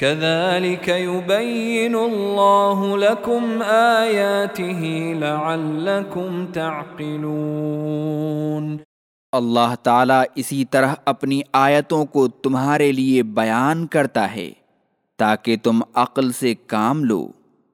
كذلك يبين الله لكم آياته لعلكم تعقلون اللہ تعالیٰ اسی طرح اپنی آیتوں کو تمہارے لیے بیان کرتا ہے تاکہ تم عقل سے کام لو۔